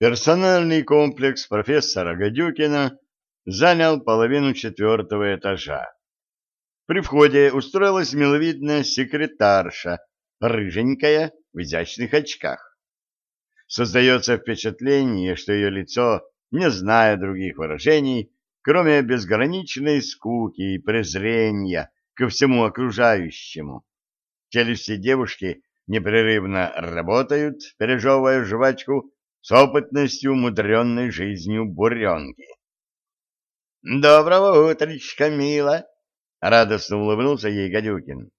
Персональный комплекс профессора Гадюкина занял половину четвертого этажа. При входе устроилась миловидная секретарша, рыженькая, в изящных очках. Создается впечатление, что ее лицо, не зная других выражений, кроме безграничной скуки и презрения ко всему окружающему. Челюсти девушки непрерывно работают, пережевывая жвачку с опытностью мудренной жизнью буренки. — Доброго утречка, мила! — радостно улыбнулся ей Гадюкин.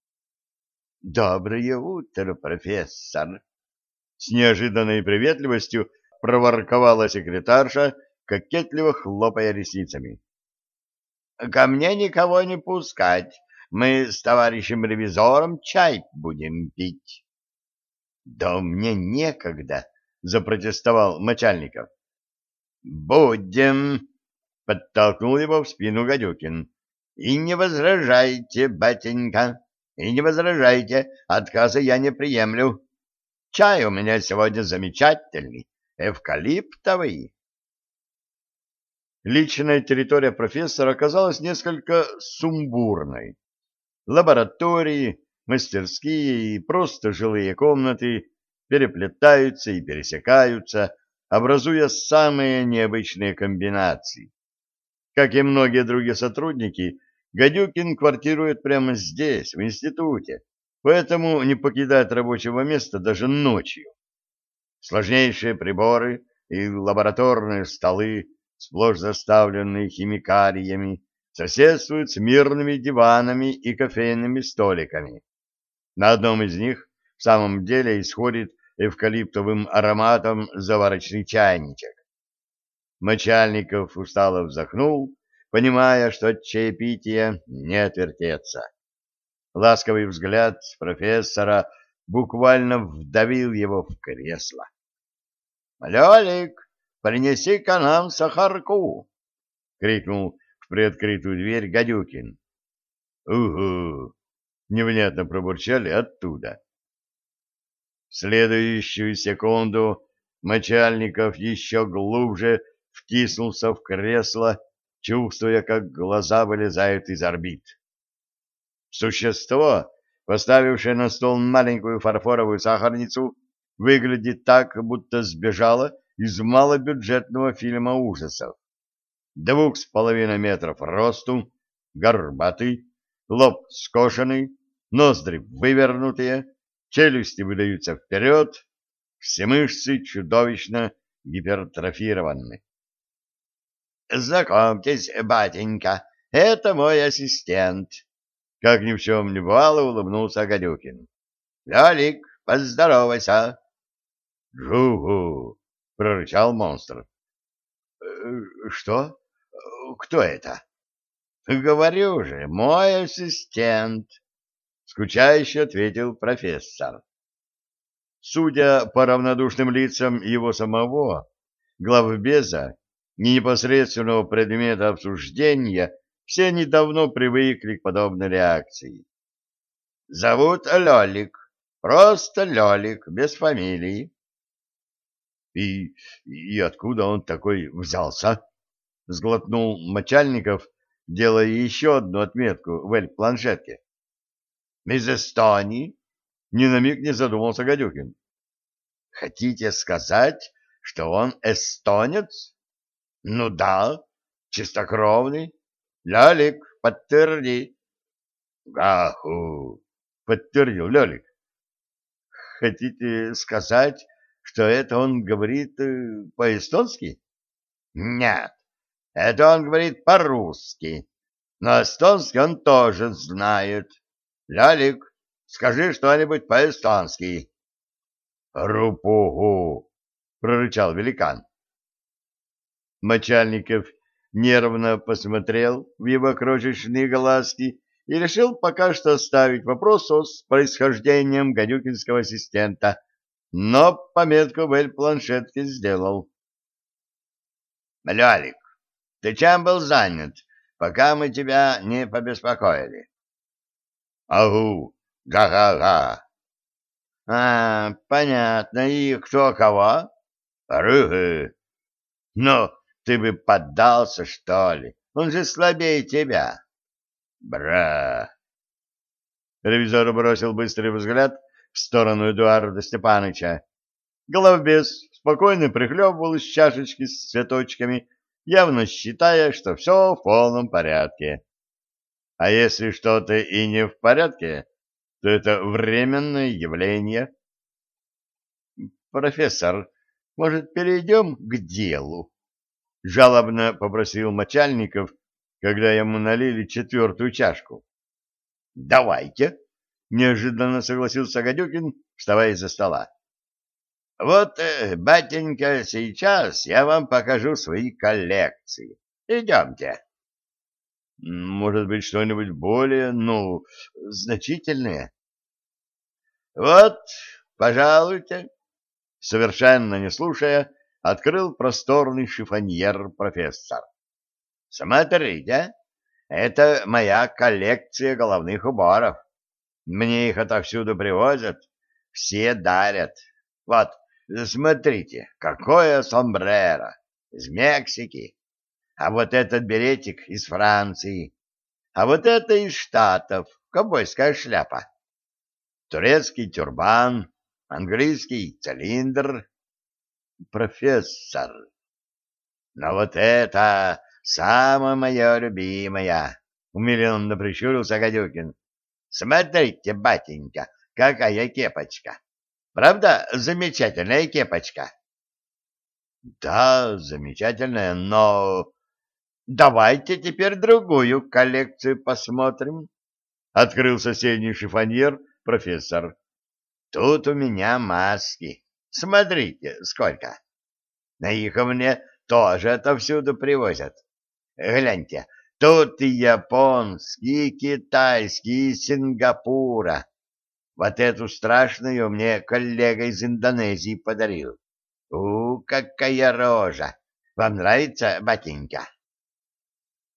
— Доброе утро, профессор! С неожиданной приветливостью проворковала секретарша, кокетливо хлопая ресницами. — Ко мне никого не пускать. Мы с товарищем ревизором чай будем пить. — Да мне некогда, — запротестовал Мочальников. «Будем!» — подтолкнул его в спину Гадюкин. «И не возражайте, батенька, и не возражайте, отказа я не приемлю. Чай у меня сегодня замечательный, эвкалиптовый». Личная территория профессора оказалась несколько сумбурной. Лаборатории, мастерские и просто жилые комнаты переплетаются и пересекаются, образуя самые необычные комбинации. Как и многие другие сотрудники, Гадюкин квартирует прямо здесь, в институте, поэтому не покидает рабочего места даже ночью. Сложнейшие приборы и лабораторные столы, сплошь заставленные химикариями, соседствуют с мирными диванами и кофейными столиками. На одном из них в самом деле исходит эвкалиптовым ароматом заварочный чайничек. Мочальников устало вздохнул, понимая, что от чаепития не отвертеться. Ласковый взгляд профессора буквально вдавил его в кресло. — Лёлик, принеси-ка нам сахарку! — крикнул в приоткрытую дверь Гадюкин. — Угу! — невнятно пробурчали оттуда. В следующую секунду Мочальников еще глубже втиснулся в кресло, чувствуя, как глаза вылезают из орбит. Существо, поставившее на стол маленькую фарфоровую сахарницу, выглядит так, будто сбежало из малобюджетного фильма ужасов. Двух с половиной метров росту, горбатый, лоб скошенный, ноздри вывернутые, челюсти выдаются вперед, все мышцы чудовищно гипертрофированы. «Знакомьтесь, батенька, это мой ассистент», — как ни в чем не бывало, улыбнулся Гадюкин. «Лёлик, поздоровайся». «Жу-гу», — прорычал монстр. «Э, «Что? Кто это?» «Говорю же, мой ассистент», скучающе ответил профессор. Судя по равнодушным лицам его самого, главбеза, не непосредственного предмета обсуждения, все они давно привыкли к подобной реакции. Зовут Лёлик, просто Лёлик, без фамилии. И, и откуда он такой взялся? Сглотнул Мочальников, делая еще одну отметку в эль-планшетке. Из Эстонии? Ни на миг не задумался Гадюкин. Хотите сказать, что он эстонец? Ну да, чистокровный. Лялик, подтверди. Гаху, подтвердил Лялик. Хотите сказать, что это он говорит э, по-эстонски? Нет, это он говорит по-русски, но эстонский он тоже знает. Лялик, скажи что-нибудь по-эстонски. Рупугу, прорычал великан. Мочальников нервно посмотрел в его крошечные глазки и решил пока что оставить вопрос с происхождением гадюкинского ассистента, но пометку в эль-планшетке сделал. «Лялик, ты чем был занят, пока мы тебя не побеспокоили?» Агу, га-га-га. А, понятно. И кто кого? Рыгы! Но ты бы поддался, что ли? Он же слабее тебя. Бра! Ревизор бросил быстрый взгляд в сторону Эдуарда Степановича. Головбес спокойно прихлебывал из чашечки с цветочками, явно считая, что все в полном порядке. А если что-то и не в порядке, то это временное явление. Профессор, может, перейдем к делу? Жалобно попросил Мочальников, когда ему налили четвертую чашку. Давайте, неожиданно согласился Гадюкин, вставая из-за стола. Вот, э, батенька, сейчас я вам покажу свои коллекции. Идемте. Может быть, что-нибудь более, ну, значительное? Вот, пожалуйте. Совершенно не слушая, открыл просторный шифоньер профессор. Смотрите, это моя коллекция головных уборов. Мне их отовсюду привозят, все дарят. Вот, смотрите, какое сомбреро из Мексики, а вот этот беретик из Франции, а вот это из Штатов, ковбойская шляпа. Турецкий тюрбан, английский цилиндр. Профессор. Но вот это самая моя любимая, умиленно прищурился Гадюкин. Смотрите, батенька, какая кепочка. Правда, замечательная кепочка? Да, замечательная, но Давайте теперь другую коллекцию посмотрим. Открыл соседний шифоньер профессор. Тут у меня маски. Смотрите, сколько. На их мне тоже отовсюду привозят. Гляньте, тут и японские, и китайские, и Сингапура. Вот эту страшную мне коллега из Индонезии подарил. У, какая рожа! Вам нравится, батенька?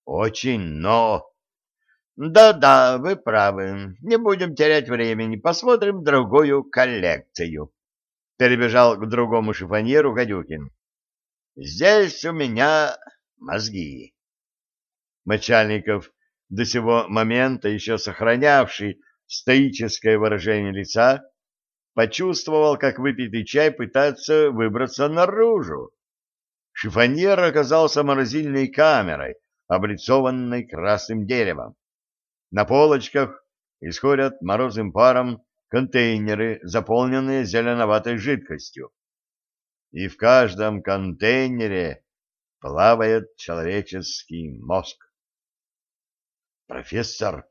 Очень, но... Да-да, вы правы. Не будем терять времени. Посмотрим другую коллекцию. Перебежал к другому шифоньеру Гадюкин. Здесь у меня мозги. Мочальников, до сего момента еще сохранявший стоическое выражение лица, почувствовал, как выпитый чай пытается выбраться наружу. Шифоньер оказался морозильной камерой, облицованной красным деревом. На полочках исходят морозным паром контейнеры, заполненные зеленоватой жидкостью. И в каждом контейнере плавает человеческий мозг. «Профессор,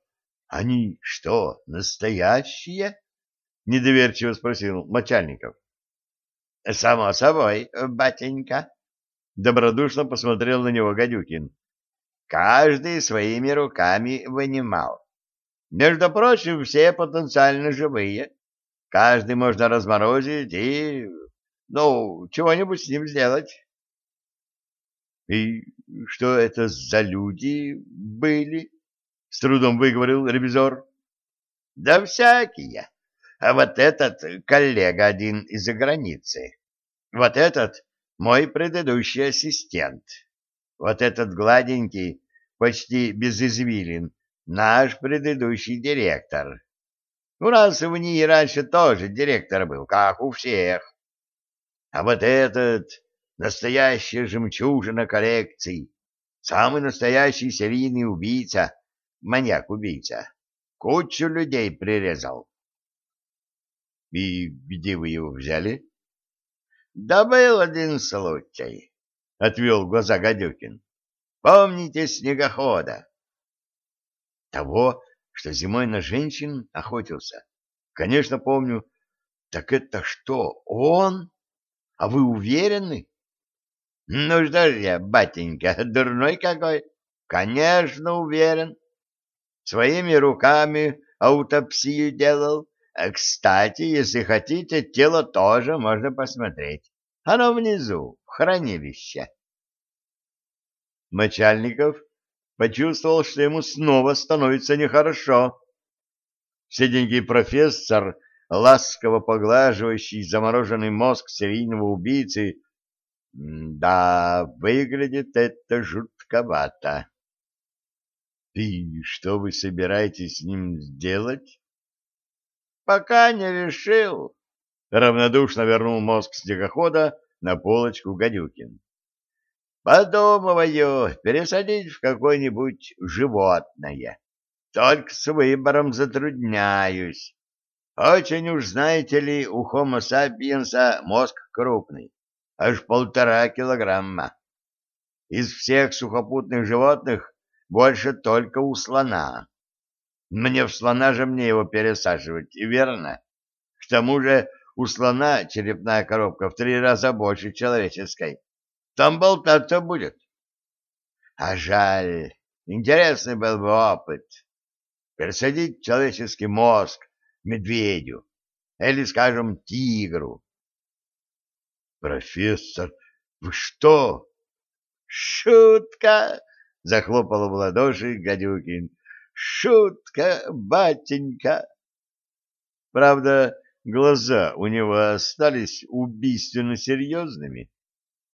они что, настоящие?» — недоверчиво спросил Мочальников. «Само собой, батенька», — добродушно посмотрел на него Гадюкин. Каждый своими руками вынимал. Между прочим, все потенциально живые. Каждый можно разморозить и, ну, чего-нибудь с ним сделать. И что это за люди были? С трудом выговорил ревизор. Да всякие. А вот этот коллега один из-за границы. Вот этот мой предыдущий ассистент. Вот этот гладенький почти без извилин, наш предыдущий директор. У нас в ней раньше тоже директор был, как у всех. А вот этот настоящая жемчужина коллекции, самый настоящий серийный убийца, маньяк-убийца, кучу людей прирезал. И где вы его взяли? Да был один случай, — отвел глаза Гадюкин. Помните снегохода? Того, что зимой на женщин охотился? Конечно, помню. Так это что, он? А вы уверены? Ну что ж я, батенька, дурной какой? Конечно, уверен. Своими руками аутопсию делал. Кстати, если хотите, тело тоже можно посмотреть. Оно внизу, хранилище. Мочальников почувствовал, что ему снова становится нехорошо. Седенький профессор, ласково поглаживающий замороженный мозг серийного убийцы, Да, выглядит это жутковато. И что вы собираетесь с ним сделать? Пока не решил. Равнодушно вернул мозг снегохода на полочку Гадюкин. Подумываю пересадить в какое-нибудь животное. Только с выбором затрудняюсь. Очень уж, знаете ли, у Homo sapiens мозг крупный, аж полтора килограмма. Из всех сухопутных животных больше только у слона. Мне в слона же мне его пересаживать, верно? К тому же у слона черепная коробка в три раза больше человеческой. Там болтаться будет. А жаль, интересный был бы опыт. Пересадить человеческий мозг медведю или, скажем, тигру. Профессор, вы что? Шутка! Захлопал в ладоши Гадюкин. Шутка, батенька! Правда, глаза у него остались убийственно серьезными.